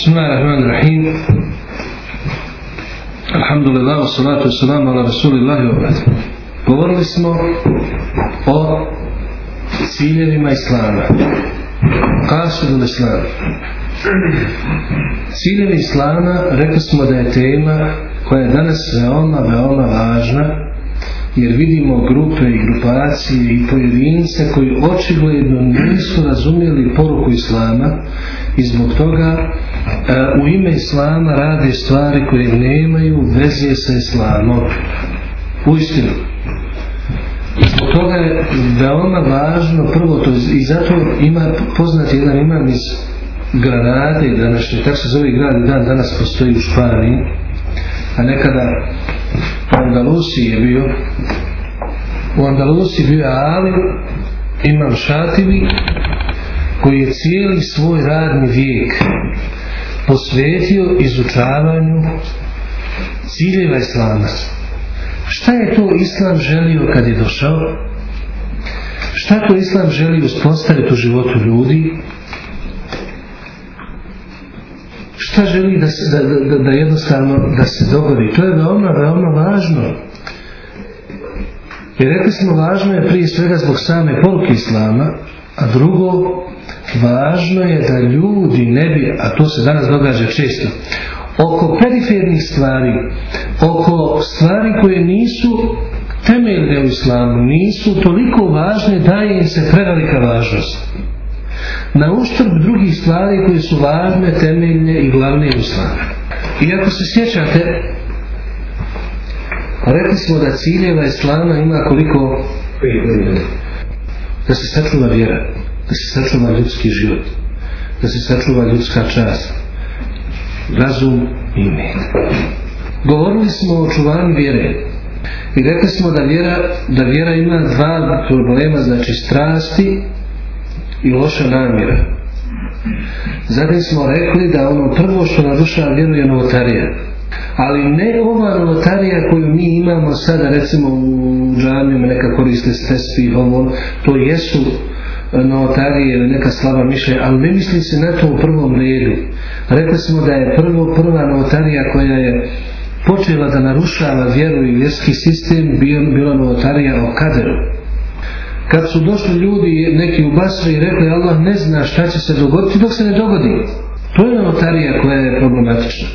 Bismillahirrahmanirrahim. Alhamdulillah, salatu wassalamu ala rasulillahi wa Govorili smo o ciljevima islama. Kasudu islama. Ciljevi islama, rekli smo da je tema koja je danas veoma, veoma važna, jer vidimo grupe i grupacije i pojedince koji očigledno nisu razumjeli poruku islama i zbog toga u ime Islama rade stvari koje nemaju veze sa Islamom. Uistinu. Zbog toga je veoma važno prvo to i zato ima poznati jedan imam iz Granade današnje, tako se zove grad dan danas postoji u Španiji a nekada u Andalusiji je bio u Andalusiji bio Ali imam Šativi koji je cijeli svoj radni vijek posvetio izučavanju ciljeva Islama. Šta je to Islam želio kad je došao? Šta to Islam želi uspostaviti u životu ljudi? Šta želi da, se, da, da, da jednostavno da se dogodi? To je veoma, veoma važno. I rekli smo važno je prije svega zbog same poruke Islama a drugo važno je da ljudi ne bi a to se danas događa često oko perifernih stvari oko stvari koje nisu temeljne u islamu nisu toliko važne da im se prevelika važnost. Na uštrb drugih stvari koje su važne, temeljne i glavne u islamu. I ako se sjećate rekli smo da ciljeva islama ima koliko da se sačuva vjera da se sačuva ljudski život da se sačuva ljudska čast razum i imet govorili smo o čuvanju vjere i rekli smo da vjera, da vjera ima dva problema znači strasti i loša namjera. Zatim smo rekli da ono prvo što narušava vjeru je novotarija ali ne ova novotarija koju mi imamo sada recimo u džamijama neka koriste stespi ovo, to jesu novotarije ili neka slaba mišlja ali ne misli se na to u prvom redu. Rekli smo da je prvo prva novotarija koja je počela da narušava vjeru i vjerski sistem bila novotarija o kaderu. Kad su došli ljudi neki u Basri i rekli Allah ne zna šta će se dogoditi dok se ne dogodi. To je novotarija koja je problematična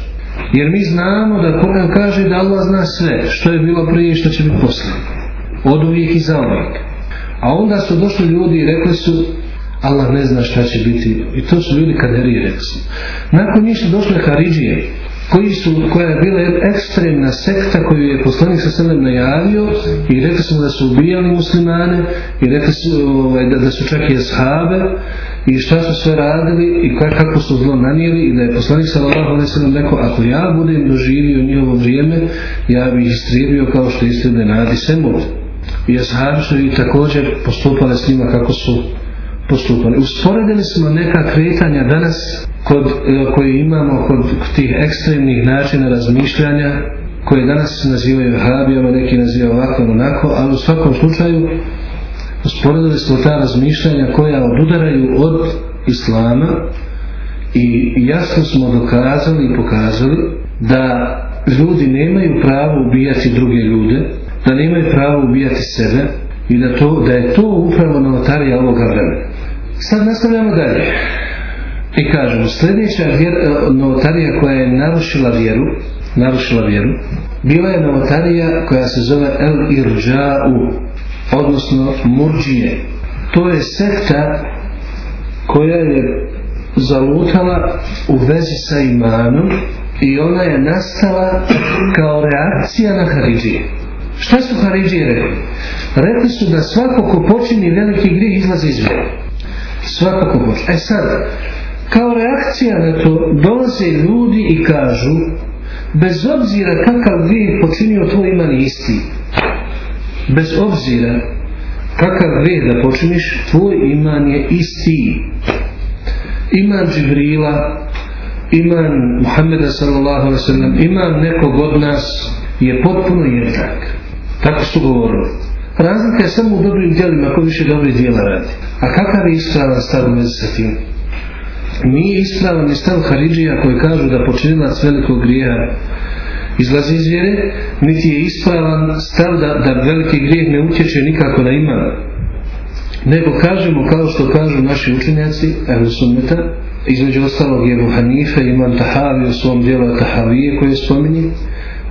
jer mi znamo da Koran kaže da Allah zna sve što je bilo prije i što će biti poslije. Od uvijek i za uvijek. A onda su došli ljudi i rekli su Allah ne zna šta će biti. I to su ljudi kaderije rekli. Su nakon njih su došle Haridžije koji su, koja je bila ekstremna sekta koju je poslanik sa selem najavio i rekli smo da su ubijali muslimane i rekli su ovaj, da, da su čak i ashabe i šta su sve radili i kako su zlo nanijeli i da je poslanik sa selem rekao ako ja budem doživio njihovo vrijeme ja bih istrijebio kao što istrijebe nadi semut i ashabi su i također postupali s njima kako su postupali. Usporedili smo neka kretanja danas kod, koje imamo kod tih ekstremnih načina razmišljanja koje danas nazivaju vahabijama, neki nazivaju ovako onako, ali u svakom slučaju usporedili smo ta razmišljanja koja odudaraju od islama i jasno smo dokazali i pokazali da ljudi nemaju pravo ubijati druge ljude, da nemaju pravo ubijati sebe i da, to, da je to upravo novotarija ovoga vremena. Sad nastavljamo dalje. I kažemo, sljedeća vjer, novotarija koja je narušila vjeru, narušila vjeru, bila je novotarija koja se zove El Irđa'u, odnosno Murđije. To je sekta koja je zalutala u vezi sa imanom i ona je nastala kao reakcija na Haridžije. Šta su Haridžije rekli? Rekli su da svako ko počini veliki grijeh izlazi iz vjera. Svako ko počini. E sad, kao reakcija na to dolaze ljudi i kažu bez obzira kakav grijeh počinio tvoj iman isti. Bez obzira kakav grijeh da počiniš, tvoj iman je isti. Iman Džibrila, iman Muhammeda sallallahu alaihi sallam, iman nekog od nas je potpuno jednak. Tako su govorili. Razlika je samo u dobrim djelima ko više dobrih djela radi. A kakav je ispravan stav u sa tim? nije ispravan ni stav Haridžija koji kažu da počinilac velikog grijeha izlazi iz vjere, niti je ispravan stav da, da veliki grijeh ne utječe nikako na iman. Nego kažemo kao što kažu naši učenjaci, evo sunneta, između ostalog je Hanife, imam Tahavi u svom dijelu Tahavije koje spominje,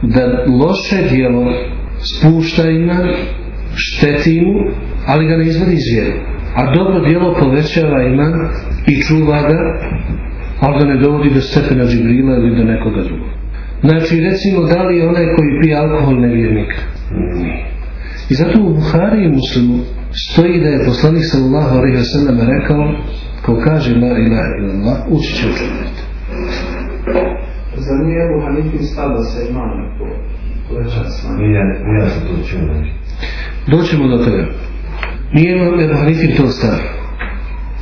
da loše dijelo spušta iman, šteti mu, ali ga ne izvodi iz vjere. A dobro dijelo povećava iman i čuva ga, ali ga ne dovodi do stepena Džibrila ili do nekoga drugog. Znači, recimo, da li je onaj koji pije alkohol nevjernik? Nije. I zato u Buhari i Muslimu stoji da je poslanik sallallahu alaihi wa sallam rekao ko kaže la ilaha illallah ući će u džennet. Zar nije Ebu Hanifin stav da se imam po? Ja, ja sam to čuo. Doćemo do toga. Nije imam Ebu Hanifin to stav.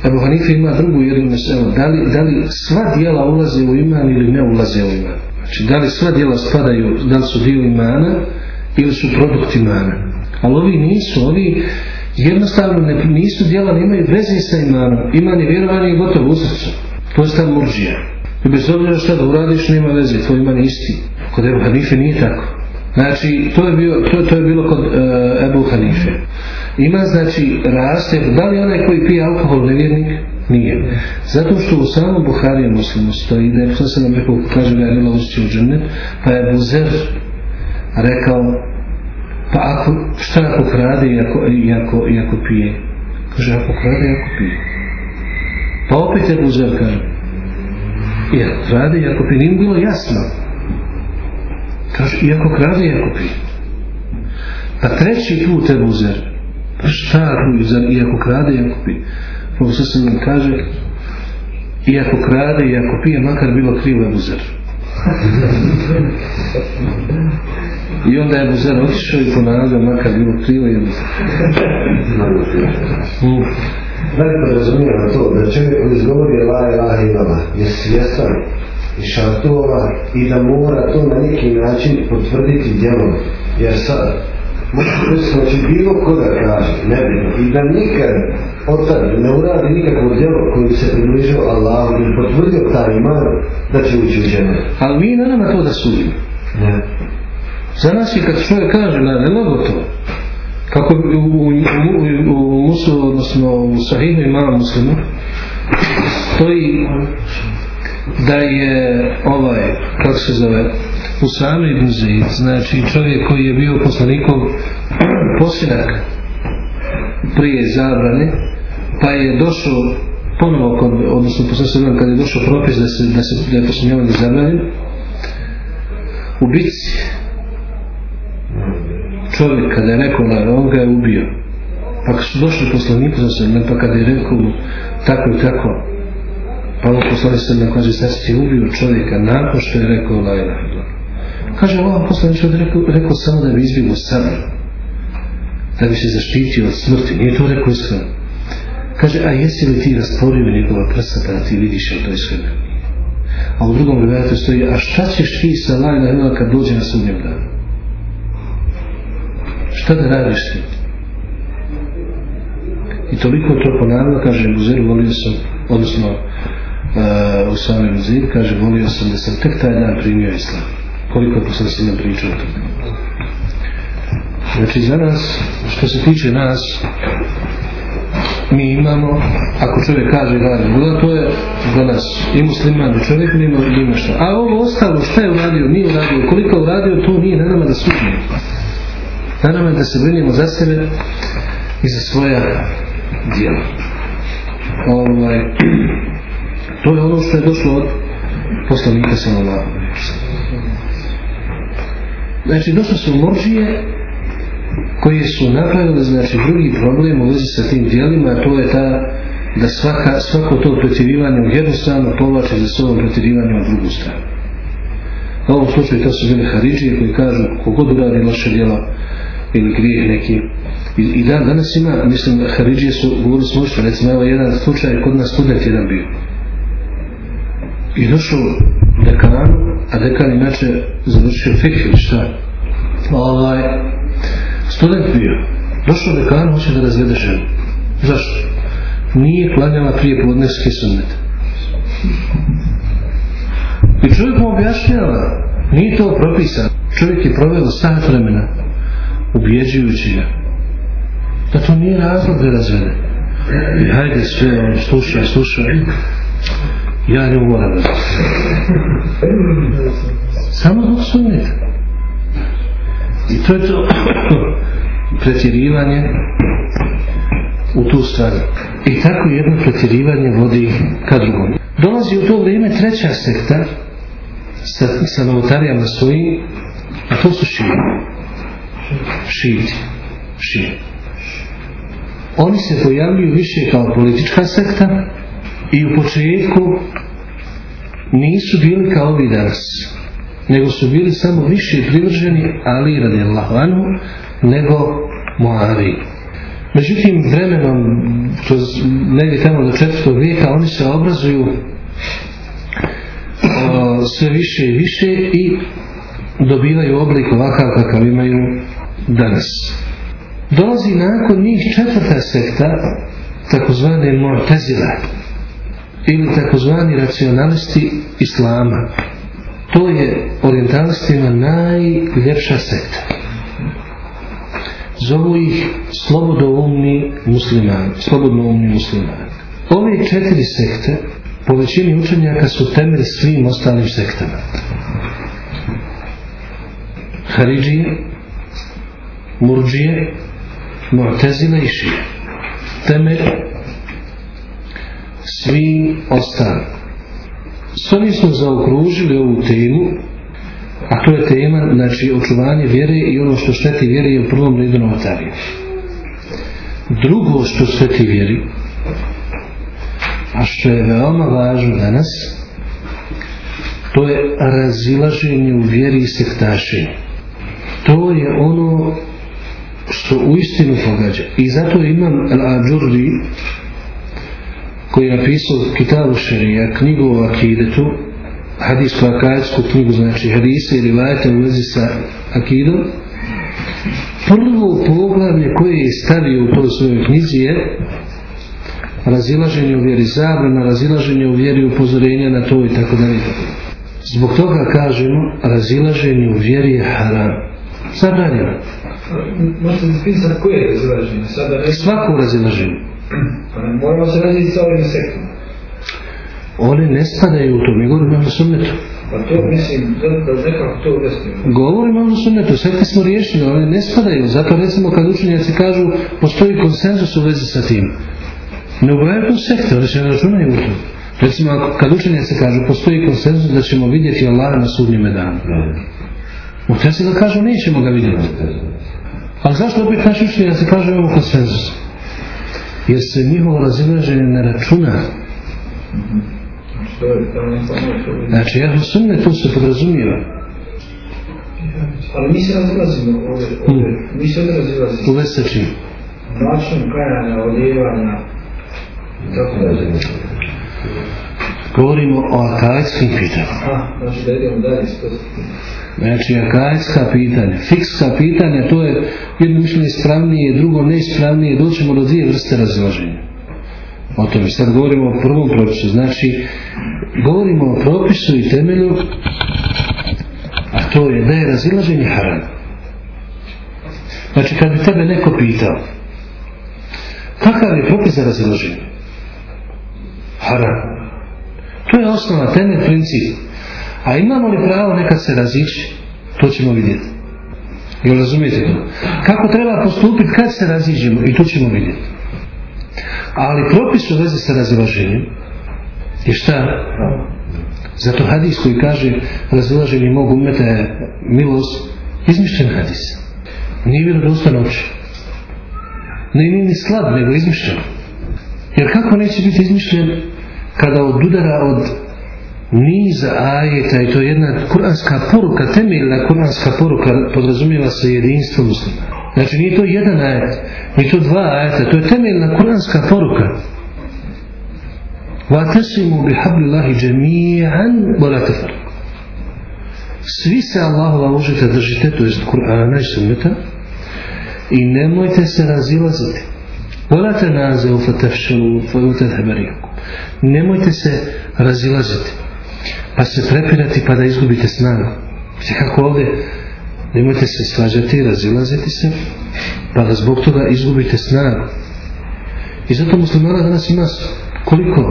Ebu Hanife ima drugu jednu meselu. Da li, da li sva dijela ulaze u iman ili ne ulaze u iman? Znači, da li sva dijela spadaju, da li su dio imana ili su produkt imana? Ali ovi nisu, ovi jednostavno ne, nisu dijela, nemaju veze sa imanom. Iman je vjerovanje i gotovo u srcu. To je stav murđija. I bez obzira šta da uradiš, nema veze, tvoj iman je isti. Kod Ebu Hanife nije tako. Znači, to je, bio, to, to je bilo kod uh, Ebu Hanife. Ima, znači, raste, da li onaj koji pije alkohol nevjernik? Nije. Zato što u samom Buhariju muslimu stoji, da je, sam nam rekao, kaže da je Lila ušći u džennet, pa je Buzer rekao, pa ako, šta ako krade i ako, i ako, i ako pije? Kaže, ako krade i ako pije. Pa opet je Buzer kaže, i ako krade i ako pije, nije bilo jasno. Kaže, i ako krade i ako pije. Pa treći put je Buzer, pa šta ako, i ako krade i ako pije? Se nam kaže, i ako krade i ako pije, makar bilo krivo je Buzer. I onda je Buzer otišao i ponavljao, makar bilo krivo je Buzer. Mm. Da li podrazumijeva to da čovjek koji izgovori la ilaha illallah je svjestan i šartova i da mora to na neki način potvrditi djelom. Jer sad, znači bilo ko da kaže, ne i da nikad od tad ne uradi nikakvo djelo koji se približio Allahu i potvrdio taj iman, da će ući u džene. Ali mi ne nama to da sudimo. Ne. Za nas je kad čovjek kaže la ne gotovo. Kako u, u, u, u musu, odnosno u sahihu imama muslima, stoji da je ovaj, kako se zove, Usame ibn Zaid, znači čovjek koji je bio poslanikov posljedak prije zabrane, pa je došao ponovo, kod, odnosno posljedno kad je došao propis da, se, da, se, da je posmijevanje zabranjen, u bitci. Čovjek kada je rekao na on je ubio. Pa kad su došli poslaniku za se pa kada je rekao tako i tako pa ovo poslanik se nam kaže sad si ubio čovjeka nakon što je rekao la ilaha kaže ovo poslanik je rekao, rekao samo da bi izbjegao sabr da bi se zaštitio od smrti. Nije to rekao iskreno kaže a jesi li ti rasporio njegova prsa da ti vidiš je to iskreno a u drugom rivajatu stoji a šta ćeš ti sa la ilaha illallah kad dođe na sudnjem danu šta da radiš ti? I toliko to ponavljao, kaže Buzer, volio sam, odnosno uh, u samom Buzer, kaže, volio sam da sam tek taj dan primio islam. Koliko sam nam pričao o tome. Znači, za nas, što se tiče nas, mi imamo, ako čovjek kaže da to je za nas i musliman čovjek nema, nema što. A ovo ostalo, šta je uradio, nije uradio, koliko je uradio, to nije na nama da sudnije. Na nama je da se brinimo za sebe i za svoja djela. Ovaj, to je ono što je došlo od poslanika sallallahu Znači, došlo su morđije koje su napravile, znači, drugi problem u vezi sa tim djelima, a to je ta da svaka, svako to pretjerivanje u jednu stranu povlače za sobom pretjerivanje u drugu stranu. U ovom slučaju to su bile Haridžije koji kažu kogod uradi loše djela ili grijeh neki. I, i dan, danas ima, mislim, Haridžije su, govorili smo što, recimo, evo jedan slučaj, kod nas student jedan bio. I došao dekan, a dekan inače završio fik ili šta. Ovaj, student bio. Došao dekan, hoće da razvede ženu. Zašto? Nije klanjala prije podneske sunnete. I čovjek mu objašnjava, nije to propisano. Čovjek je proveo sat vremena ubjeđujući ga da to nije razlog da razvede. I hajde sve, on slušaj, slušaj. Ja ne moram. Samo zbog sunneta. I to je to pretjerivanje u tu stvar. I tako jedno pretjerivanje vodi ka drugom. Dolazi u to vrijeme treća sekta sa, sa novotarijama svojim, a to su šiji. Šiji. Šiji. Oni se pojavljuju više kao politička sekta i u početku nisu bili kao ovi danas nego su bili samo više privrženi Ali radijallahu anhu nego Muavi. Međutim, vremenom, kroz negdje tamo do četvrtog vijeka, oni se obrazuju o, sve više i više i dobivaju oblik ovakav kakav imaju danas. Dolazi nakon njih četvrta sekta, takozvane Mu'tazila ili takozvani racionalisti Islama. To je orientalistima najljepša sekta zovu ih slobodoumni muslimani, slobodnoumni muslimani. Ove četiri sekte po većini učenjaka su temelj svim ostalim sektama. Haridžije, Murđije, Mu'tezile i Šije. Temelj svim ostalim. S ovim smo zaokružili ovu temu a to je tema, znači očuvanje vjere i ono što šteti vjeri je u prvom redu novotarije. Drugo što šteti vjeri, a što je veoma važno danas, to je razilaženje u vjeri i sektašenje. To je ono što u istinu pogađa. I zato imam Al-Ađurri, koji je napisao Kitabu Šarija, knjigu o Akidetu, hadijsku akajsku knjigu, znači hadise ili vajete u vezi sa akidom, prvo poglavlje koje je stavio u toj svojoj knjizi je razilaženje u vjeri zabrana, razilaženje u vjeri upozorenja na to i tako dalje. Zbog toga kažemo razilaženje u vjeri je haram. Zabranjeno. Možete koje je razilaženje? Svako razilaženje. Pa ne moramo se različiti sa ovim sektom. One ne spadaju u to, mi govorimo o sunnetu. Pa to mislim, da, da nekako to objasnimo. Govorimo o sunnetu, sekte smo riješili, one ne spadaju. Zato recimo kad učenjaci kažu postoji konsenzus u vezi sa tim. Ne ubrajaju tu sekte, oni se ne računaju u to. Recimo kad učenjaci kažu postoji konsenzus da ćemo vidjeti Allah na sudnjime danu. U Tesla kažu nećemo ga vidjeti. Ali zašto opet naši učenjaci kažu imamo konsenzus? Jer se njihovo razilaženje ne računa. Znači, ja sunnet tu se podrazumijeva. Ali mi se razilazimo ovdje, ovdje. Mi se ovdje razilazimo. U čim? Način kajanja, odjevanja, i tako dalje. Govorimo o akajskim pitanjima. Znači s Znači, akajska pitanja, fikska pitanja, to je jedno mišljenje ispravnije, drugo neispravnije, doćemo do dvije vrste razilaženja. O tome, sad govorimo o prvom propisu, znači, govorimo o propisu i temelju, a to je da je razilaženje haram. Znači, kad bi tebe neko pitao, kakav je propis za razilaženje? Haram. To je osnova, temelj, princip. A imamo li pravo nekad se razići? To ćemo vidjeti. Jel razumijete? Kako treba postupiti kad se raziđemo? I to ćemo vidjeti. Ali propis u vezi sa razilaženjem je šta? Zato hadis koji kaže razilaženje mogu umeta je milost, izmišljen hadis. Nije vjerodostan uopće. Ne nije ni slab, nego izmišljen. Jer kako neće biti izmišljen kada odudara od niza ajeta i to je jedna kuranska poruka, temeljna kuranska poruka podrazumijeva se jedinstvo muslima. Znači nije to jedan ajet, nije to dva ajeta, to je temeljna kuranska poruka. وَاتَسِمُوا بِحَبْلِ اللَّهِ جَمِيعًا وَلَا تَفَرْقُ Svi se Allahova užita držite, to jest Kur'ana i sunneta, i nemojte se razilaziti. Vola te naze u fatefšelu, u tedheberiku. Nemojte se razilaziti, pa se prepirati pa da izgubite snagu. Vidite kako ovdje, nemojte se svađati, razilaziti se, pa da zbog toga izgubite snagu. I zato muslimana danas ima koliko?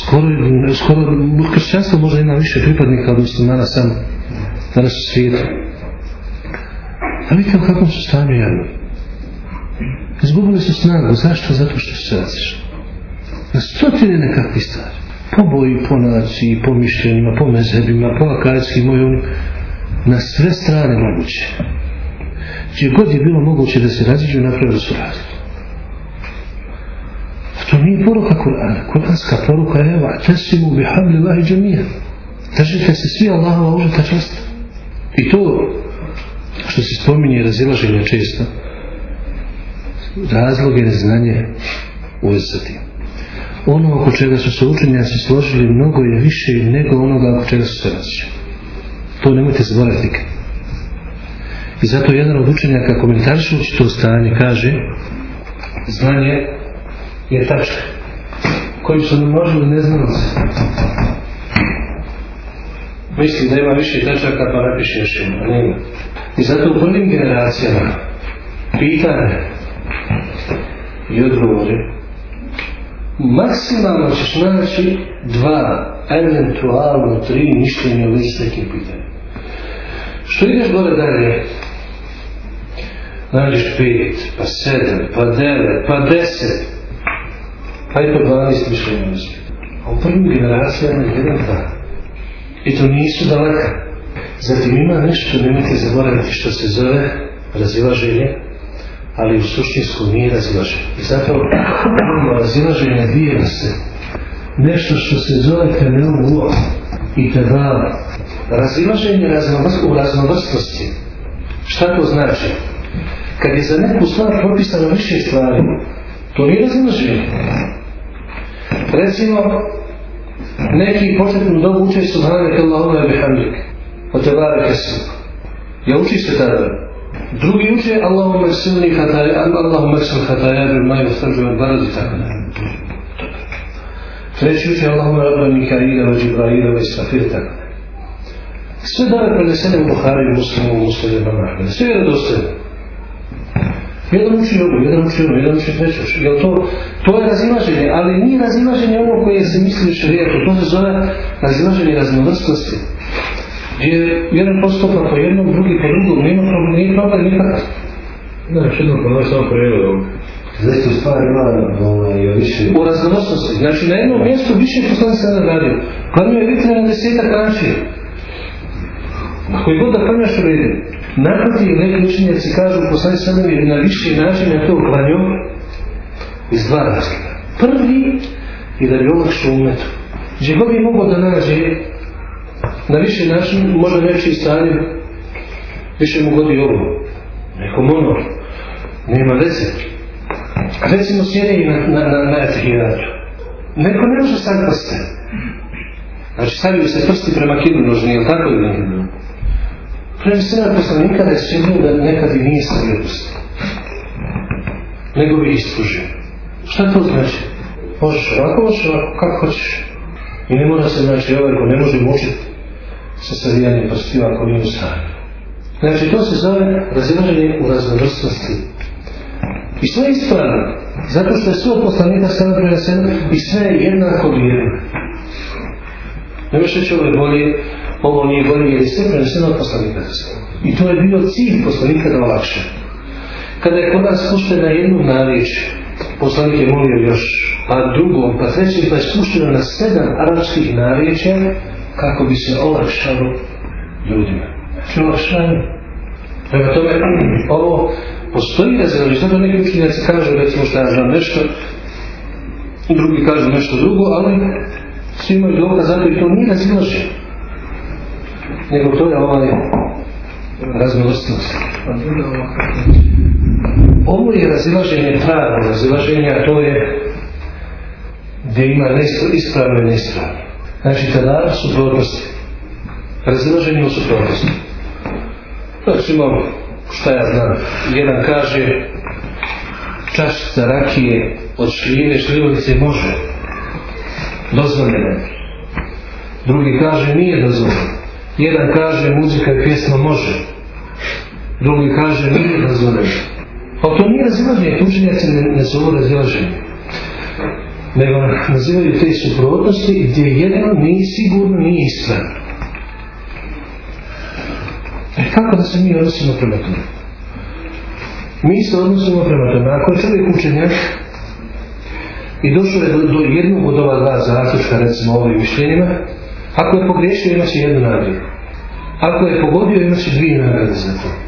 Skoro, skoro kršćanstvo možda ima više pripadnika od muslimana samo danas u svijetu. A vidite u kakvom su stanju javno. Izgubili su snagu. Zašto? Zato što su razišli. Na stotine nekakvih stvari. Po boji, po naciji, po mišljenjima, po mezebima, po akajskim mojom. Na sve strane moguće. Gdje god je bilo moguće da se raziđu, napravili su razliku. To nije poruka Kur'ana. Kur'anska poruka je Va'tasimu bi habli Allahi džamija. Držite se svi Allahova užeta časta. I to što se spominje razilaženje često razlog je neznanje u vezi sa tim. Ono oko čega su se učenjaci složili mnogo je više nego onoga oko čega su se različili. To nemojte zaboraviti nikad. I zato jedan od učenjaka komentaršući to stanje kaže znanje je tačka koju su nam možili neznanosti. Misli da ima više tačaka pa napiše još. I zato u prvim generacijama pitanje i odgovori maksimalno ćeš naći dva, eventualno tri mišljenja u vezi s nekim pitanjem. Što ideš gore dalje, nađeš pet, pa sedam, pa devet, pa deset, pa i po dvanest mišljenja uspije. A u prvim generacijama je jedan dva. I to nisu daleka. Zatim ima nešto, nemojte zaboraviti što se zove razilaženje, ali u suštinsku nije razilaženje. I zato imamo razilaženje dvije se. Nešto što se zove temelju i tebala. Razilaženje u raznovrstnosti. Šta to znači? Kad je za neku stvar propisano više stvari, to nije razilaženje. Recimo, neki početnu dobu uče Subhanak Allahumma i bihamdik. O te barake su. Ja uči se tada. Drugi uče Allahumma silni hataja, Allahumma sil hataja, bil maju srđu od baradi, tako da. Treći uče Allahumma rabba Mikaila, wa Jibraila, wa Israfir, tako da. Sve dane prenesene u Buhari, muslimu, muslimu, Mahmed. Sve je dostojno. Jedan uči ovo, jedan uči ono, jedan uči treće uči. Jel to, to je razilaženje, ali nije razilaženje ono koje se misli u šarijetu. To se zove razilaženje raznovrstnosti. Gdje jedan postupa po jednom, drugi po drugom, nema problem, nije problem nikakav. Da, još jednom ponovno samo prijevod Znači, u stvari ima ovaj, više... U raznovrstnosti. Znači, na jednom mjestu više poslani se ne radio. Klanio je vitre na desetak načina. Ako je god da klanjaš u redu, naprotiv neki učenjaci kažu poslani se ne na više načina to klanio iz dva razloga. Prvi je da bi olakšao umetu. Gdje god bi mogao da nađe na više način, možda neći stanje, više mu godi ovo. Neko monor. Nema veze. Recimo sjedi na, na, na, na. Neko ne može sad prste. Znači stavio se prsti prema kidu nožni, je li tako ili ne? Prenesena poslanika da je sjedio da nekad i nije stavio prste. Nego bi ispružio. Šta to znači? Možeš ovako, možeš ovako, kako hoćeš. I ne mora se, znači, ovaj ko ne može mučiti sa savijanjem prstiva ako nije u stanju. Znači, to se zove razilaženje u raznovrstnosti. I sve ispravno, zato što je sve poslanika sada preneseno i sve je jednako vrijedno. Ne više će ovo bolje, ovo nije bolje, jer je sve preneseno I to je bio cilj poslanika da olakše. Kada je kod nas spuštena jednu nariječ, poslanik je molio još, a drugom, pa trećim, pa je spušteno na sedam arapskih narijeća, kako bi se olakšalo ljudima. Znači olakšanje. Prema tome, ovo postoji razilaženje, zato neki učenjaci kažu recimo šta ja znam nešto, drugi kažu nešto drugo, ali svi imaju zato i to nije razilaženje. Nego to je ovaj raznovrstnost. Ovo je razilaženje pravo, razilaženje, a to je gdje ima ispravno i neispravno. Znači, tada suprotnosti. Razilaženje u suprotnosti. Recimo, šta ja znam, jedan kaže čašica rakije od šljive, šljivovice može. Dozvoljeno je. Drugi kaže nije dozvoljeno. Jedan kaže muzika i pjesma može. Drugi kaže nije dozvoljeno. Pa to nije razilaženje, učenjaci ne, ne zovu razilaženje. Nego nazivaju te suprotnosti gdje jedno nije sigurno, nije ispravno. E kako da se mi odnosimo prema tome? Mi se odnosimo prema tome. Ako je čovjek učenjak i došao je do, jednog od ova dva zaključka, recimo ovim mišljenjima, ako je pogriješio će jednu nagradu. Ako je pogodio imat će dvije nagrade za to.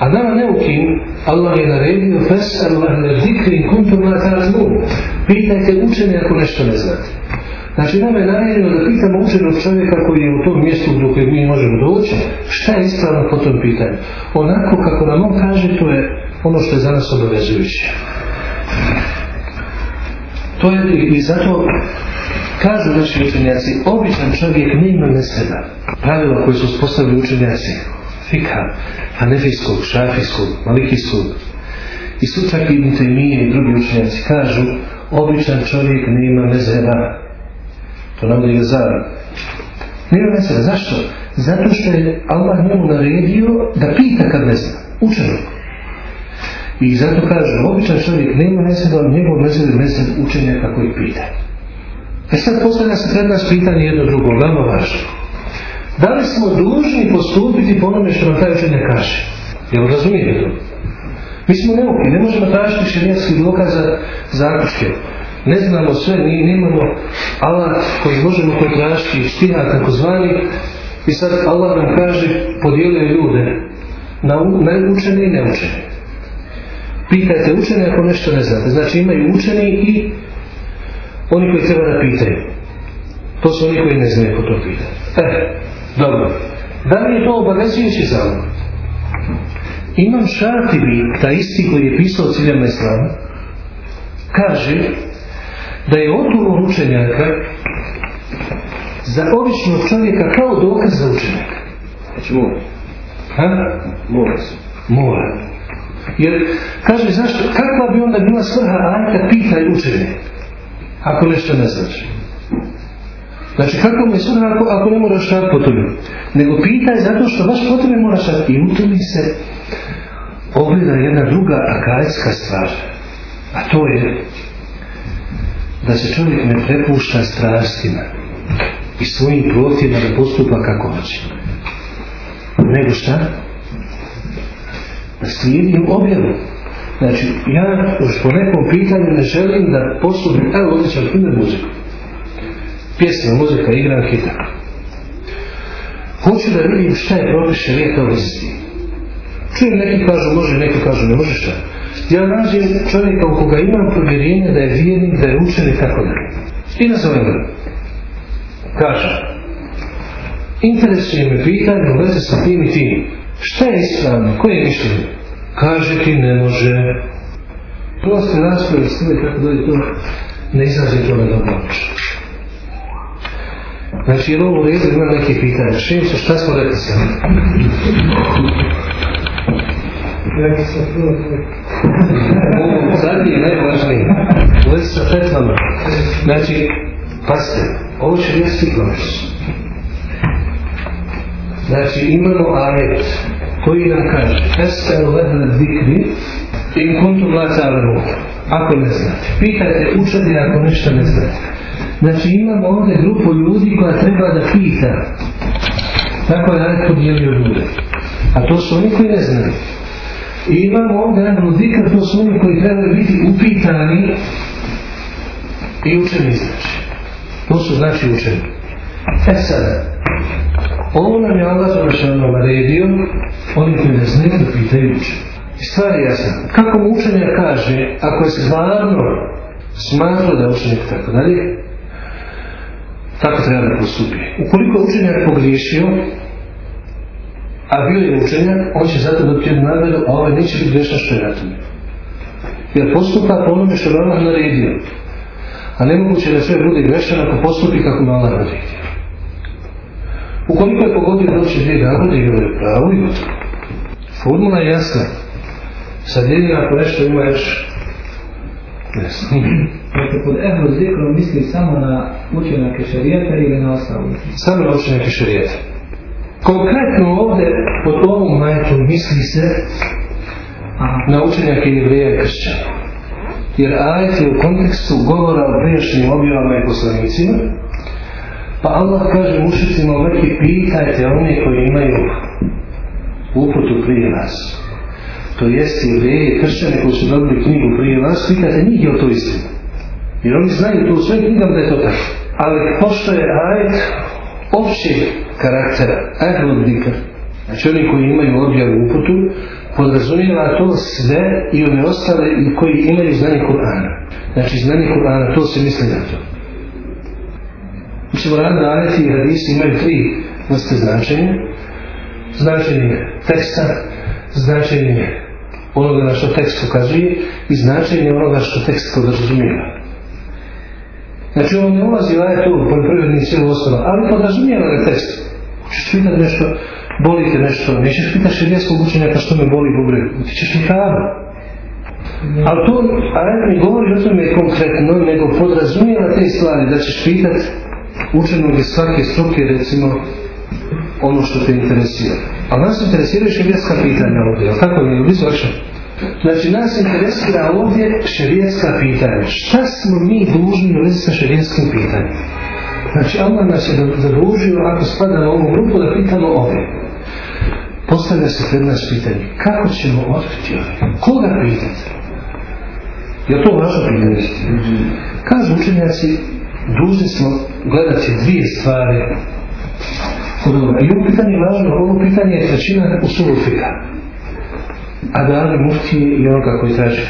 A nama neukim, Allah je naredio Fes'al Allah zikri kuntum la ta'lamun. Pitajte učene ako nešto ne znate. Znači nama je naredio da pitamo učenog čovjeka koji je u tom mjestu do kojeg mi možemo doći, šta je ispravno po tom pitanju. Onako kako nam on kaže, to je ono što je za nas obavezujuće. To je i zato kažu naši učenjaci, običan čovjek nema meseda. Pravila koje su uspostavili učenjaci, fika, hanefijskog, šafijskog, malikijskog, i su čak i Ibn i drugi učenjaci kažu, običan čovjek nema mezeba. To nam je zara. Nema mezeba. Zašto? Zato što je Allah njemu naredio da pita kad ne zna. Učenog. I zato kažu, običan čovjek nema mezeba, njegov mezeb je mezeb učenjaka koji pita. E sad postavlja se pred nas pitanje jedno drugo, veoma važno. Da li smo dužni postupiti po onome što nam taj učenjak kaže? Jel razumijete to? Mi smo neuki, ne možemo tražiti šerijatski dokaz za zaključke. Ne znamo sve, ni nemamo alat koji možemo potražiti tako zvani i sad Allah nam kaže podijelio ljude na, na učene i neučene. Pitajte učene ako nešto ne znate. Znači imaju učeni i oni koji treba da pitaju. To su oni koji ne znaju ko to pitaju. E, dobro. Da li je to obavezujući zakon? Imam Šatibi, ta isti koji je pisao ciljama Islama, kaže da je odgovor učenjaka za običnog čovjeka kao dokaz za učenjaka. Znači mora. Ha? Mora se. Mora. Jer, kaže, zašto, kakva bi onda bila svrha ajta pitaj učenje, ako nešto ne znači? Znači, kako mu je ako, ako ne moraš šat po tome? Nego pitaj zato što baš po tome moraš šat. I u tome se ogleda jedna druga akajska stvar. A to je da se čovjek ne prepušta strastima i svojim protivima da postupa kako hoće. Nego šta? Da slijedi objavu. Znači, ja po nekom pitanju ne želim da postupim, evo odličan primjer muziku. Pjesma, muzika, igranke i tako. Hoću da vidim šta je propis šarijeta u vezi s tim. Čujem neki kažu može, neki kažu ne može šta. Ja nađem čovjeka u koga imam povjerenje da je vjernik, da je učen i tako dalje. I nazovem ga. Kaže, interesuje me pitanje u vezi sa tim i tim. Šta je ispravno? Koje je mišljenje? Kaže ti ne može. Proste rasprave stave kako dođe to, ne izađe to na dobro Znači, je ovo u redu ima neke pitanja. Šemco, šta smo rekli sam? Rekli zadnji je najvažniji. U vezi sa fetvama. Znači, pasite, ovo će biti stiklović. Znači, imamo ajet koji nam kaže Esel zikri in kuntum la. Ako ne znate. Pitajte učeni ako nešto ne znate. Znači imamo ovdje grupu ljudi koja treba da pita. Tako je ajet podijelio ljude. A to su oni koji ne znaju. I imamo ovdje jedan zikr, to su oni koji trebaju biti upitani i učeni znači. To su znači učeni. E sada, ovo nam je Allah Zalašano naredio, oni koji ne znaju da pitaju učeni. Stvar je jasna. Kako mu učenja kaže, ako je stvarno smatrao da je učenik tako dalje, tako treba da postupi. Ukoliko je učenjak pogriješio, a bio je učenjak, on će zato dobiti jednu nagradu, a ovaj neće biti grešno što je na. Jer postupa po onome što je Allah naredio. A nemoguće da sve bude grešan ako postupi kako mu Allah naredio. Ukoliko je pogodio doći dvije nagrade, ili je pravo i gotovo. Formula je jasna. Sad jedino ako nešto ima još. Dakle, pod ehlu zikrom misli samo na učenjake šarijata ili na ostalo? Samo na učenjake šarijata. Konkretno ovdje pod ovom majetom misli se Aha. na učenjake jevreja i kršćana. Jer ajet je u kontekstu govora o prijašnjim objavama i poslanicima, pa Allah kaže mušicima u Meki pitajte one koji imaju uputu prije vas. To jest jevreje i kršćane koji su dobili knjigu prije vas, pitajte njih je li to istina. Jer oni znaju to u svojim knjigama da je to tako. Ali pošto je ajet općeg karaktera, ahlul dikr, znači oni koji imaju objavu uputu, podrazumijeva to sve i ove ostale koji imaju znanje Kur'ana. Znači znanje Kur'ana, to se misli na to. Mi ćemo raditi da ajeti i hadisi imaju tri vrste značenja. Značenje teksta, značenje onoga na što tekst ukazuje i značenje onoga što tekst podrazumijeva. Znači ovo ne ulazi u ajetu poljoprivredni i cijelu ostalo, ali podrazumijeva ga tekst. Hoćeš pitati nešto, boli te nešto, nećeš pitati širijaskog učenjaka što me boli bubre, ti ćeš mi pravo. Ali to ajet ne govori o tome konkretno, nego podrazumijeva te stvari da ćeš pitati učenog iz svake struke, recimo, ono što te interesira. A nas interesiraju širijaska pitanja ovdje, jel tako je, blizu? Znači, nas interesira ovdje šerijetska pitanja. Šta smo mi dužni u vezi sa šerijetskim pitanjem? Znači, Allah nas je zadužio, ako spada na ovu grupu, da pitamo ove. Postavlja se pred nas pitanje, kako ćemo otkriti ove? Koga pitati? Je to važno pitanje? Kažu učenjaci, dužni smo gledati dvije stvari. I ovo pitanje je važno, ovo pitanje je trećina u sulufika. A da li muftije i onoga koji traži.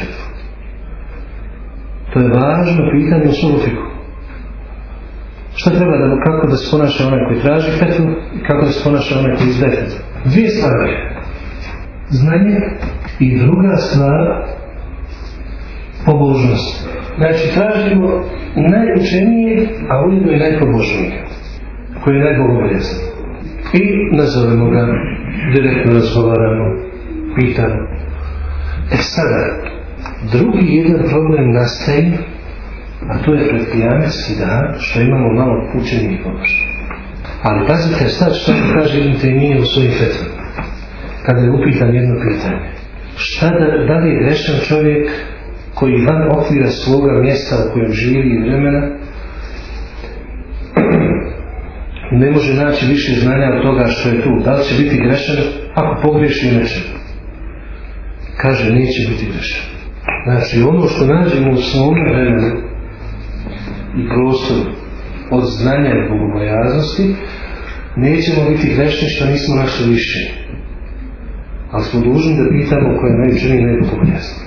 To je važno pitanje u sulufiku. Šta treba da, kako da se ponaša onaj koji traži fetvu i kako da se ponaša onaj koji izdaje fetvu. Dvije stvari. Znanje i druga stvar pobožnost. Znači tražimo najučenije, a ujedno i najpobožnije, koji je najbogobojazan. I nazovemo ga, direktno razgovaramo, pitamo. E sada, drugi jedan problem nastaje, a to je pred kijametski dan, što imamo malo učenih pobožnih. Ali pazite sad što kaže Ibn u svojim fetvama. Kada je upitan jedno pitanje. Šta da, da li je grešan čovjek koji van okvira svoga mjesta u kojem živi i vremena ne može naći više znanja od toga što je tu. Da li će biti grešan ako pogriješi u nečemu? Kaže, neće biti grešan. Znači, ono što nađemo u svom vremenu i prostoru od znanja i bogobojaznosti, nećemo biti grešni što nismo našli više. Ali smo dužni da pitamo koje je najučenije i najbogobojazno.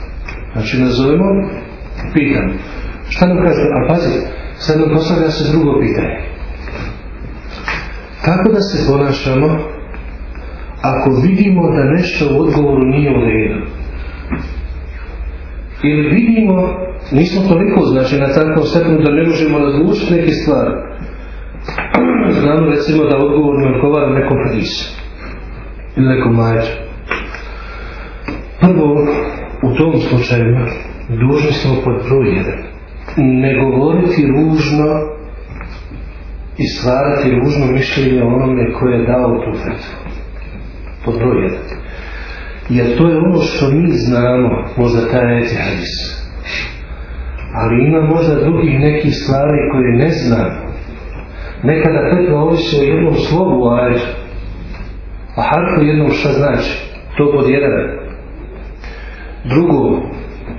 Znači, nazovemo, pitamo. Šta nam kaže? A pazi, sad nam postavlja se drugo pitanje. Kako da se ponašamo ako vidimo da nešto u odgovoru nije u redu? Ili vidimo, nismo toliko znači na takvom stepenu da ne možemo razlučiti neke stvari. Znamo recimo da odgovor ne odgovara nekom hadisu ili nekom majetu. Prvo, u tom slučaju, dužni smo pod broj. Ne govoriti ružno i stvarati ružno mišljenje onome koje je dao tu fetvu. Pod broj jedan. Jer to je ono što mi znamo, možda taj eti hadis. Ali ima možda drugih nekih stvari koje ne znamo. Nekada fetva ovisi o jednom slovu ajetu. A harfu jednom šta znači? To pod jedan. Drugo,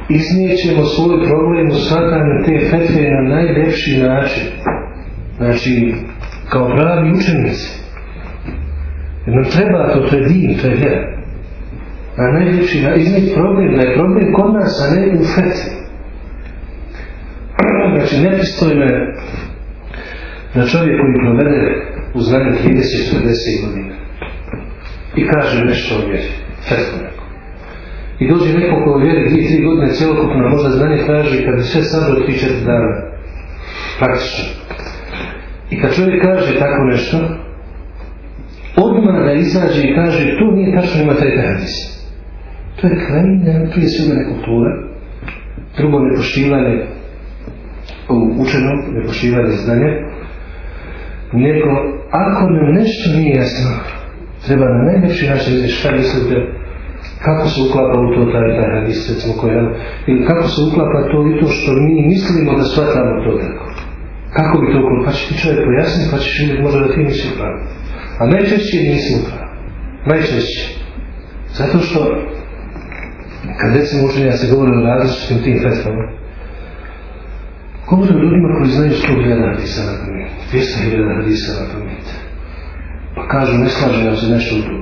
iznijećemo svoj problem u shvatanju te fetve na najljepši način. Znači, kao pravi učenici. Jer nam treba to, to je din, to je vjera. Na najljepši način, iznijeti problem, da je problem kod nas, a ne u fetvi. Znači, nepristojno je da čovjek koji provede u znanju 30-40 godina i kaže nešto o vjeri, fetvu neko. I dođe neko ko vjeri dvije, tri godine cijelokupno možda znanje traži kad bi sve sabro tri, četiri dana. Praktično. I kad čovjek kaže tako nešto, odmah da izađe i kaže to nije tačno ima taj hadis. To je krajina prije svega nekultura. drugo nepoštivanje učeno, nepoštivanje znanja, nego ako nam nešto nije jasno, treba na najljepši način reći šta mislite, kako se uklapa u to taj, taj hadis, recimo koja, ili kako se uklapa to i to što mi mislimo da shvatamo to tako. Kako bi to? Pa će ti čovjek pojasniti, pa ćeš vidjeti možda da ti nisi upravo. A najčešće nisi upravo. Najčešće. Zato što kad recimo učenja se govori o različitim tim fetvama, govori ljudima koji znaju 100.000 hadisa na pamet, 200.000 hadisa na pamet. Pa kažu, ne slažem se nešto u to.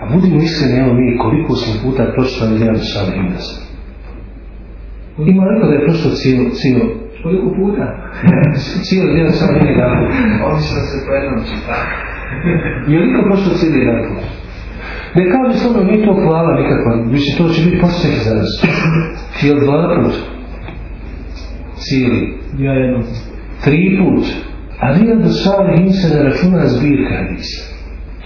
A budimo iskreni, evo mi koliko smo puta pročitali jedan sam Hindas. Ima neko da je prošlo cijelo, cijelo, Koliko puta? cijelo jedan sam jedan put. Obično se po jednom čita. Je li to prošlo cijeli jedan put? Ne kaže ono, nije to hvala nikakva, više to će biti posljeh za nas. Jel dva put? Cijeli. Ja jednom. Tri put. A Rija do Salih se ne računa zbirka hadisa.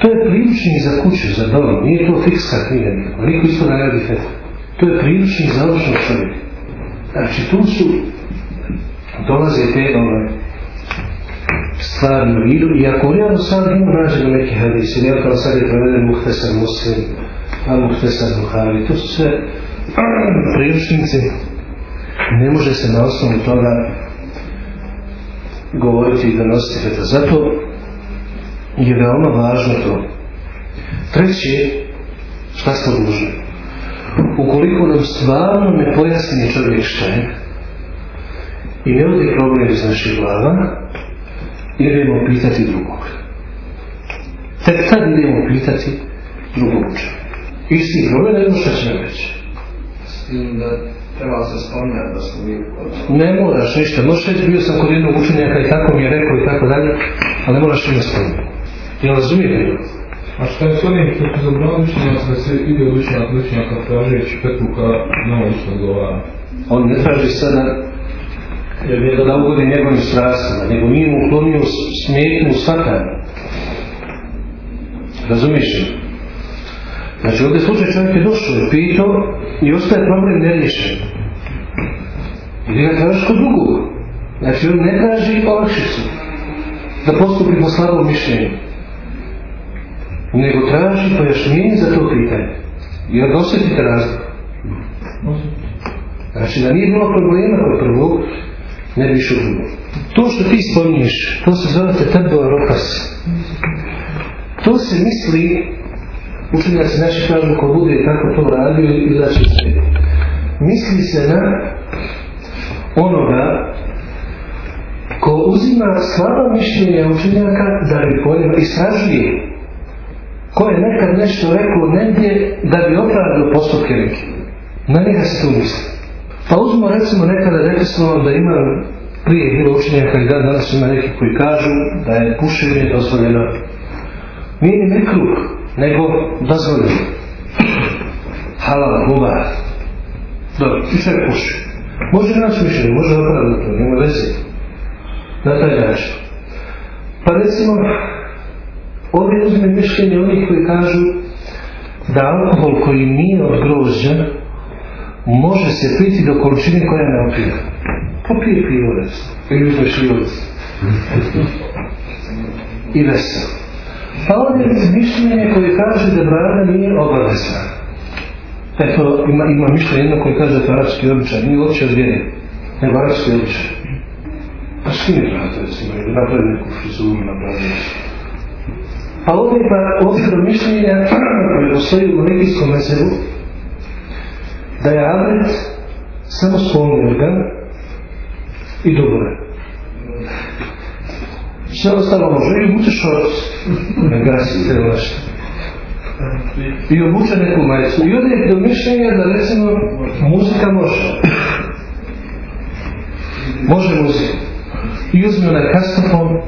To je priručnik za kuću, za dom, nije to fikska knjiga nikako, niko isto ne radi feta. To je priručnik za običnog čovjeka. Znači tu su, dolaze te ove, stvari u vidu i ako u Rijadu sad ima nađeno neki hadis ili ako sad je preveden Muhtesar Muslim, a Muhtesar Buhari, to su sve priručnici, ne može se na osnovu toga govoriti i donositi feta. Zato je veoma važno to. Treće, šta smo dužni? Ukoliko nam stvarno ne pojasni čovjek šta je i ne odi problem iz naših glava, idemo pitati drugog. Tek tad idemo pitati drugog učenja. Isti problem, ne znam šta će nam reći. Treba se spominjati da smo kod Ne moraš ništa, možeš reći bio sam kod jednog učenjaka i tako mi je rekao i tako dalje, ali ne moraš ime spominjati. Jel razumijete? A šta je s onim što su zabrali učenjac da se ide od učenjaka učenjaka tražeći petluka na ovo što odgovara? On ne traži sada jer je da ugodi njegovim strastima, nego nije mu uklonio smetnju shvatanja. Razumiješ li? Znači ovdje slučaj čovjek je došao i pitao i ostaje problem neriješen. Ili ga tražiš kod drugog. Znači on ne traži olakšicu da postupi po slabom mišljenju. Nego traži pojašnjenje za to pitanje. Jer osjetite razliku. Znači da nije bilo problema kod prvog, ne bi drugo. To što ti spominješ, to se zove tebo rokas. To se misli, učenjaci naši kažu ko bude tako to radio i znači se. Misli se na onoga ko uzima slaba mišljenja učenjaka da bi ponio istražuje ko je nekad nešto rekao negdje da bi opravdao postupke neki. Na njega se to misli. Pa uzmo recimo nekada rekli smo da ima prije bilo učenjaka i da danas ima neki koji kažu da je pušenje dozvoljeno. Nije ni nekruh, nego dozvoljeno. Halal, guba. Dobro, i čovjek puši. Može naći mišljenje, može opravdati to, nema veze. Na taj način. Pa recimo, ovdje uzme mišljenje onih koji kažu da alkohol koji nije od grožđa može se piti do količine koja ne opija. Popije pivo recimo. Ili uzmeš livac. I vesel. Pa ovdje je mišljenje koje kaže da brada nije obavezna. Eto, ima, ima mišljenje jedno koje kaže da je arapski običaj, nije uopće od vjere, nego arapski običaj. Pa skini brada recimo, ili napravi neku frizuru, napravi nešto. Pa ovdje pa obzirom mišljenja koje postoji u nekijskom meseru, da je abret samo spolni organ i dobro. Sve ostalo može i obuče šort, ne gasi te vaše. I obuče neku majicu. I ovdje je do mišljenja da recimo muzika može. Može muzika. I uzme onaj kastofon.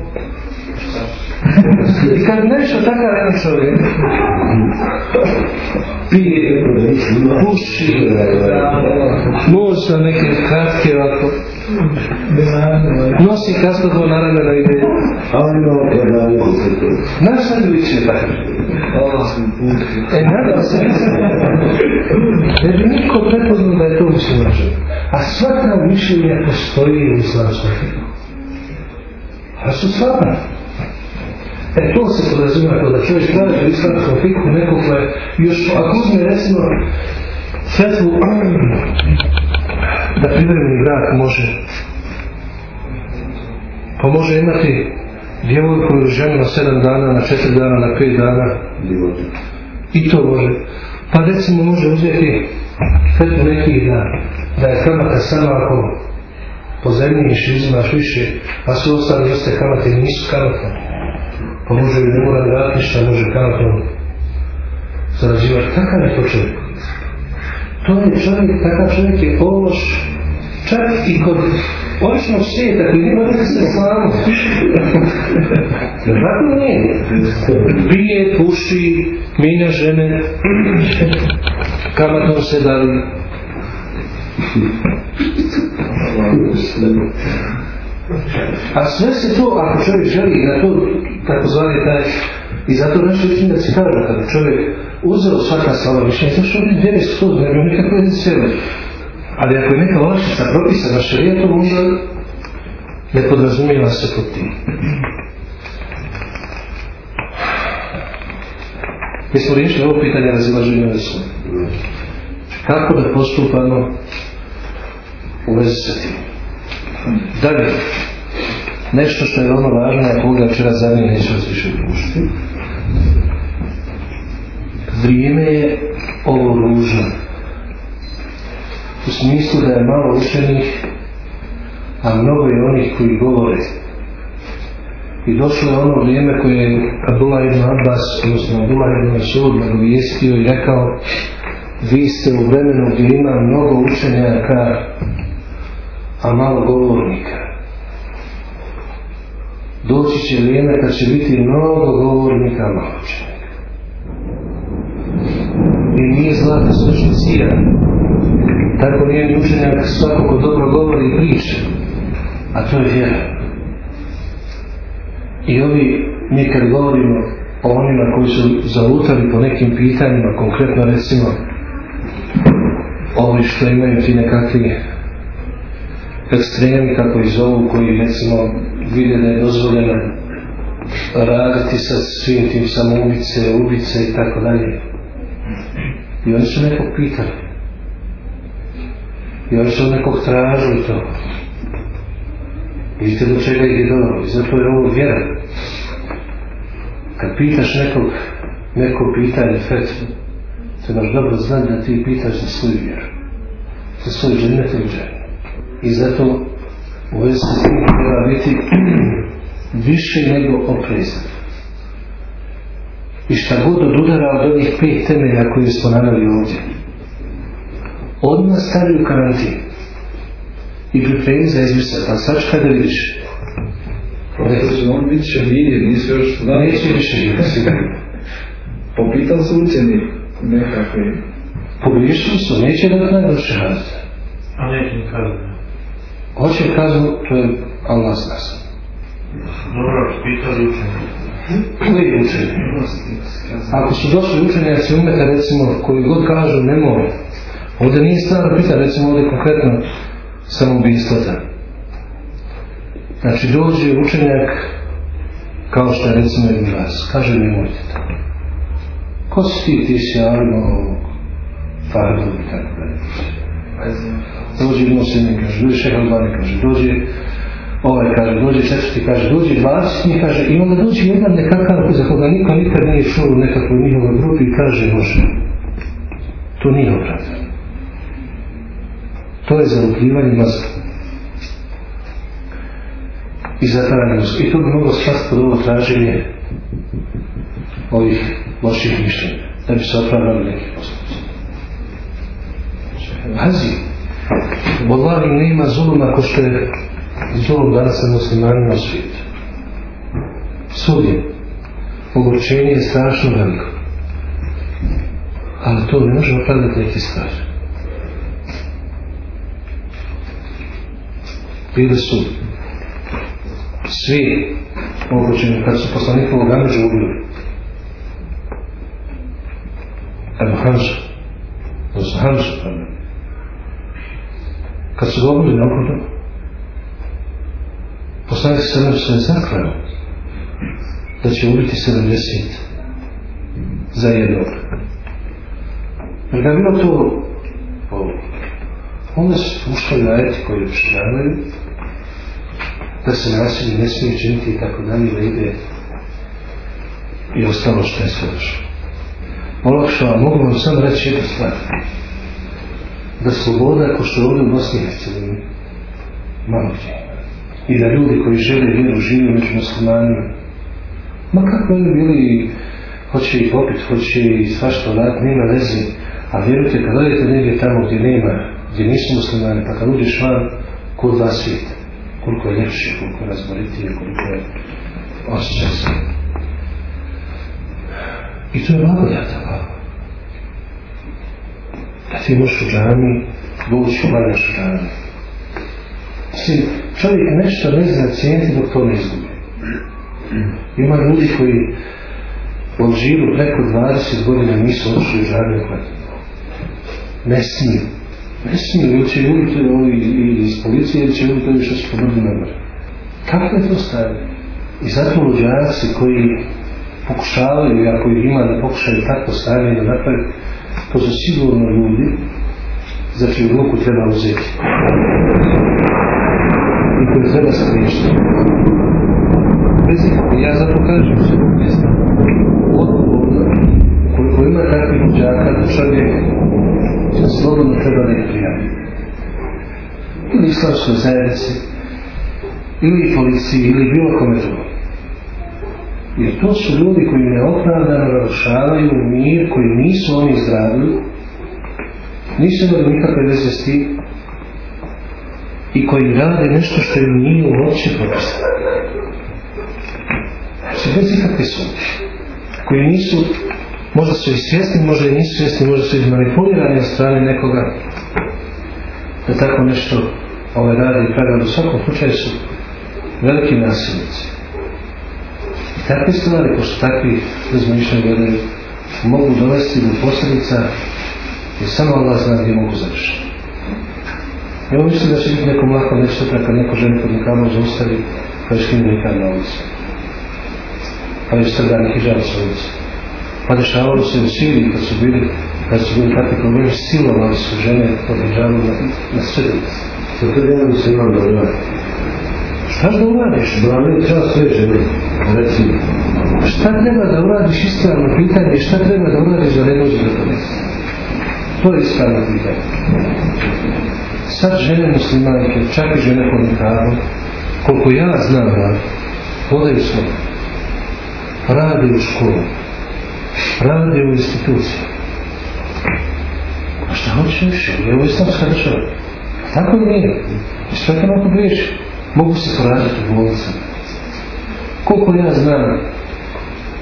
I kad nešto takav jedan čovjek pije, puši, nosa neke kratke ovako, nosi kaskadu na ramena ide. Naš sandvič je tako. E, nadam se, ne bi niko prepoznao da je to muslimančan. A svaka mišljenja postoji u islamskom fiku. A su. E to se podrazumijeva kao da čovjek traži islamskom fiku neko ko je još, ako uzme recimo fetvu da privremeni brak može pa može imati djevojku ili ženu na 7 dana, na 4 dana, na 5 dana. I to može. Pa recimo može uzeti fetvu neki dan da je kamata sama ako pozemljiš i uzimaš više a sve ostali ostaje kamate nisu kamate može ne mora vratiti ništa, može kamatom zarađivati. Kakav je to čovjek? To je čovjek, takav čovjek je ološ, čak i kod običnog svijeta koji nema veze sa islamom. Tako nije. Bije, puši, minja žene, kamatom se dali. A sve se to, ako čovjek želi na to, tako zvani taj, i zato naši učinjaci kažu, kada čovjek uzeo svaka slava mišljenja, zašto ovdje vjeri su to, nema nikakve veze. Ali ako je neka olakšica propisana šarijetom, onda ne podrazumijeva se pod tim. Mi smo ovo pitanje razilaženja vesu. Kako da postupamo u vezi sa tim? Dalje, nešto što je ono važno, a koga včera zadnje neću vas više pušiti. Vrijeme je ovo ružno. U smislu da je malo učenih, a mnogo je onih koji govore. I došlo je ono vrijeme koje je Abdullah ibn Abbas, odnosno Abdullah ibn Masud, nagovijestio i rekao vi ste u vremenu gdje ima mnogo učenjaka, a malo govornika. Doći će vrijeme kad će biti mnogo govornika, a malo učenika. I nije zlata sija. Tako nije ni učenjak svako ko dobro govori i priča. A to je vjera. I ovi, mi kad govorimo o onima koji su zalutali po nekim pitanjima, konkretno recimo ovi što imaju ti nekakvi ekstremi kako ih zovu koji recimo vide da je dozvoljeno raditi sa svim tim samoubice, ubice i tako dalje. I oni su nekog pitali. I oni su nekog tražili to. Vidite do čega ih je dobro. I zato je ovo vjera. Kad pitaš nekog, neko pitanje fetvu, trebaš dobro znati da ti pitaš za svoju vjeru. Za svoju ili džennet. I zato u vezi s tim treba biti više nego oprezan. I šta god odudara od ovih pet temelja koje smo naveli ovdje, odmah stavi u karantin i pripremi za izbrisat, ali sačekaj da vidiš. Će on biti šehidi, nisu još znali. Neće više. Popital su učeni nekakvi. Pogriješili su, neće da najbolje šehaditi. A neće ni kazati. Hoće kaznu, to je Allah zna sam. Dobro, pitali učenje. Koji učenje? Ako su došli učenjaci umeta, recimo, koji god kažu nemoj, ovdje nije stvar pita, recimo ovdje konkretno samoubistota. Znači dođe učenjak, kao što je recimo Ibn Vas, kaže nemojte to. Ko si ti, ti si Arno Fardu i tako dalje. Dođe Semin, kaže, dođe Šeha Albani, kaže, dođe ovaj kaže, dođe četvrti, kaže, dođe dvadesetni, kaže, i onda dođe jedan nekakav za koga niko nikad nije čuo u nekakvoj njihovoj grupi i kaže, može, to nije opravdano. To je zalutljivanje mozga. I zatvaranje mozga. I to bi moglo spasti pod ovo traženje ovih loših mišljenja, da bi se opravdali neki postupci. Hazi, Wallahi nema zuluma ko što je zulum danas na muslimanima u svijetu. Svugdje. Ogorčenje je strašno veliko. Ali to ne može opravdati neki stvari. Bili su svi mogućeni kad su poslanikovog Amidžu ubili. Evo Hanža, odnosno Hanža, kad su ga ubili na okudu, poslanik se se zaklao da će ubiti 70 za jednog. Jer da bilo to onda se spuštaju ajeti koji objašnjavaju da se nasilje ne smije činiti i tako dalje, da ide i ostalo što je svršeno. Olakšava, mogu vam samo reći jednu stvar. Da sloboda, ko što je ovdje u Bosni i Hercegovini, malo gdje. I da ljudi koji žele vjeru žive među muslimanima, ma kako oni bili, hoće i popit, hoće i svašta raditi, nema veze, a vjerujte, kad odete negdje tamo gdje nema, gdje nisu muslimani, pa kad uđeš van, kod dva svijeta, koliko je ljepše, koliko je razboritije, koliko je osjećaj. I to je blagodat Allah. Da ti možeš u džami, doći u u džami. Mislim, čovjek nešto ne zna cijeniti dok to ne izgubi. Ima ljudi koji od živu preko 20 godina nisu otišli u džami Ne smiju. Ne smiju, ili će ljudi ili iz policije, ili će to više što brdu na gore. Kako je to stavio? I zato luđaci koji pokušavaju, ako ih ima da pokušaju takvo stanje da napravi, to su sigurno ljudi za čiju ruku treba uzeti. I koji treba spriješiti. Bez ja zato kažem se ovog mjesta. Odgovorno, koliko ima takvih luđaka, da čovjek slobodno treba da ih prijavi. Ili islamskoj zajednici, ili policiji, ili bilo kome drugom. Jer to su ljudi koji neopravdano narušavaju mir koji nisu oni izgradili, nisu imali nikakve veze s tim i koji rade nešto što im nije uopće propisano. Znači, bez ikakve sumnje. Koji nisu, možda su i svjesni, možda i nisu svjesni, možda su izmanipulirani od strane nekoga da tako nešto ove radi i pravi, u svakom slučaju su veliki nasilnici. Takve stvari, pošto takvi razmišljaju gledaju, mogu dovesti do posljedica i samo Allah zna gdje mogu završiti. Ovo mislim da će biti nekom lako već sutra neko ženi kod nikamo zaustavi, pa je skinu nikad na ulicu. Pa je srdani hijab sa ulicu. Pa dešavalo se u Siriji kad su bili, kad su bili takvi problemi, silovali su žene pod hijabu na, na srednici. Zato ja bi se imam da Šta da uradiš? Brani čas sve žene. Reci. Šta treba da uradiš ispravno pitanje? Šta treba da uradiš da ne dođe do toga? To je ispravno pitanje. Sad žene muslimanke, čak i žene nikavom, koliko ja znam da hodaju smo, rade u školu, rade u instituciji. A šta hoće više? Je ovo islamska država. Tako nije. I sve to ako griješi mogu se poraditi u bolnicama. Koliko ja znam,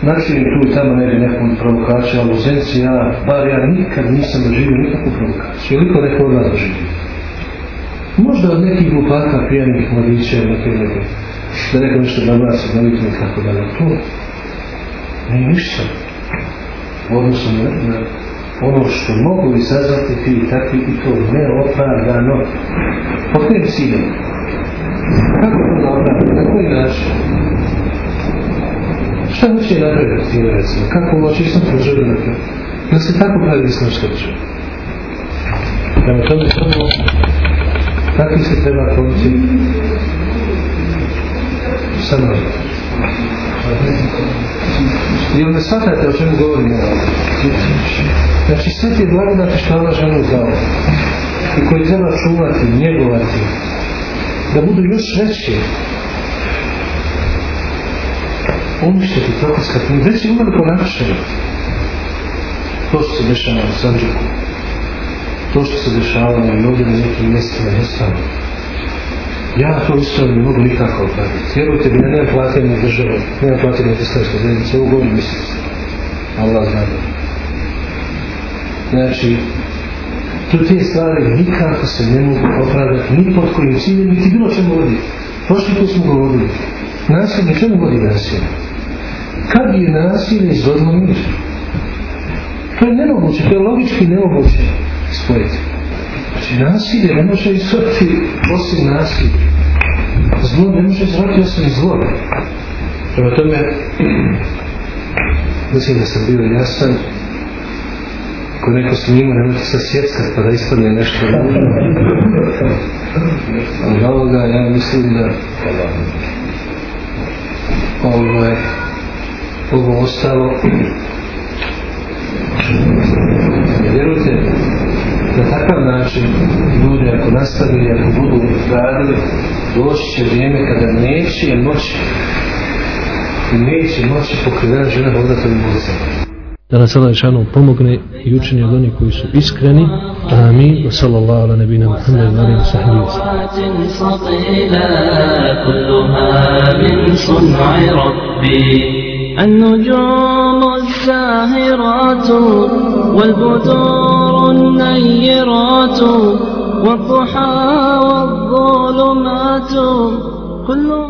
znači tu i tamo ne bi nekom provokaciju, ali u Zenci ja, bar ja nikad nisam doživio nikakvu provokaciju. Je li ko neko od vas doživio? Možda od nekih glupaka, pijanih mladića, neke neke, da neko nešto da nas odnovitno i tako dalje. To nije ništa. U odnosu na, na ono što mogu izazvati ti takvi i to neopravdano. Po kojim ciljem? Kako to opravdati? Na koji način? Šta hoće napraviti s time recimo? Kako ovo čisto želi napraviti? Da se tako pravi islamska država. Prema tome prvo, takvi se treba konci sa mnom. Jel me shvatate o čemu govorimo? Znači sve ti blagodati što Allah ženu dao i koji treba čuvati, njegovati, da budu još veći, uništiti, protiskati, već je uveliko narušeno. To što se dešava u Sanđuku, to što se dešava i ovdje na nekim mjestima jednostavno. Ja to isto ne mogu nikako opraviti. Vjerujte mi, ja nemam platenje države, nemam platenje islamske zajednice, ovo govorim mjesec. Allah zna. Znači, tu te stvari nikako se ne mogu opravdati ni pod kojim ciljem, niti bilo čemu vodi. Prošli put smo govorili, nasilje čemu vodi nasilje? Kad je nasilje izvodno mir? To je nemoguće, to je logički nemoguće spojiti. Znači, nasilje ne može izvoditi osim nasilje. Zlo ne može izvoditi osim zlo. Prema tome, mislim da sam bio jasan, ako neko snima, nemojte se sjeckat pa da ispadne nešto. Od ovoga ja mislim da ovaj, ovo ostalo vjerujte na takav način ljudi ako nastavili, ako budu radili doći će vrijeme kada neće moći neće moći pokrivena žena hodati ulicama da nas Allah Žešanu pomogne i učini od onih koji su iskreni. Amin. Wa sallallahu ala nebina Muhammed wa alihi sahbihi wa النجوم الزاهرات والبدور النيرات والضحى والظلمات كل